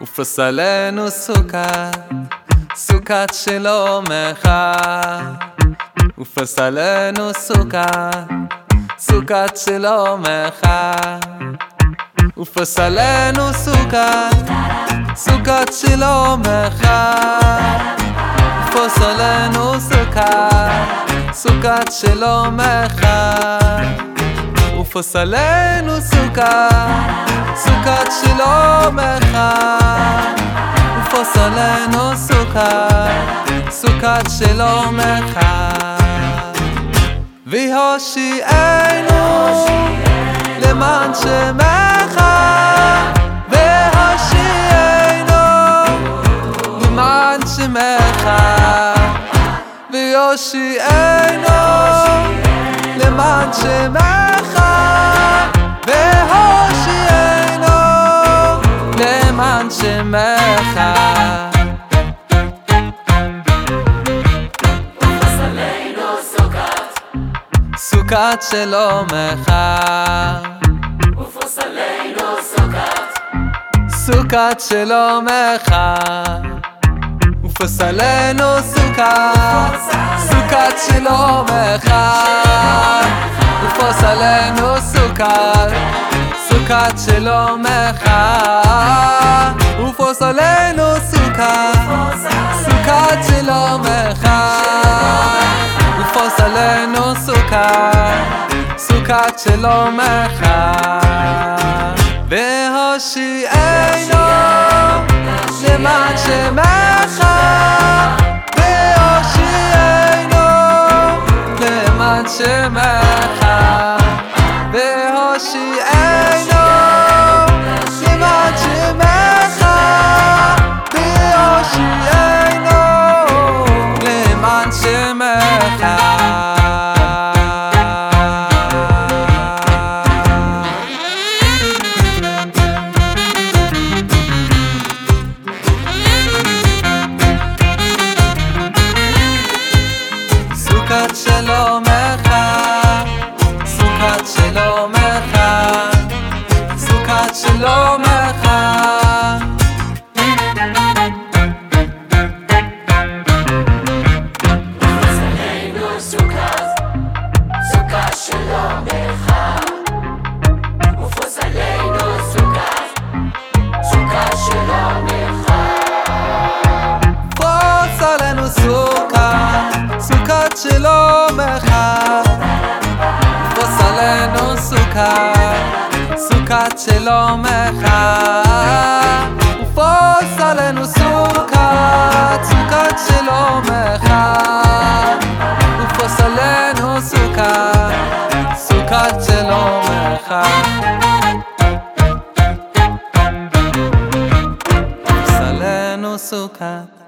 ופסלנו סוכת, סוכת שלום אחד. ופסלנו סוכת, סוכת שלום אחד. ופסלנו סוכת, סוכת שלום אחד. ופסלנו סוכת, סוכת שלום אחד. ופסלנו סוכת סוכת שלום אחד. ופוסלנו סוכת, סוכת שלום אחד. והושיענו למען שמך והושיענו למען שמך. והושיענו למען שמך שמך סוכת שלומך ופוסלנו סוכת סוכת שלומך ופסלנו סוכת. סוכת שלומך ופסלנו סוכת סוכת שלום אחד ופוס עלינו סוכה. סוכת שלום אחד ופוס עלינו סוכה. סוכת שלום אחד והושיענו למען שמך והושיענו למען שמך שלומך, סוכת שלומך, סוכת שלומך. עלינו סוכת, סוכת שלומך. ופרוס עלינו סוכת, סוכת שלומך. ופרוס עלינו סוכת, סוכת שלומך. פרוס עלינו סוכת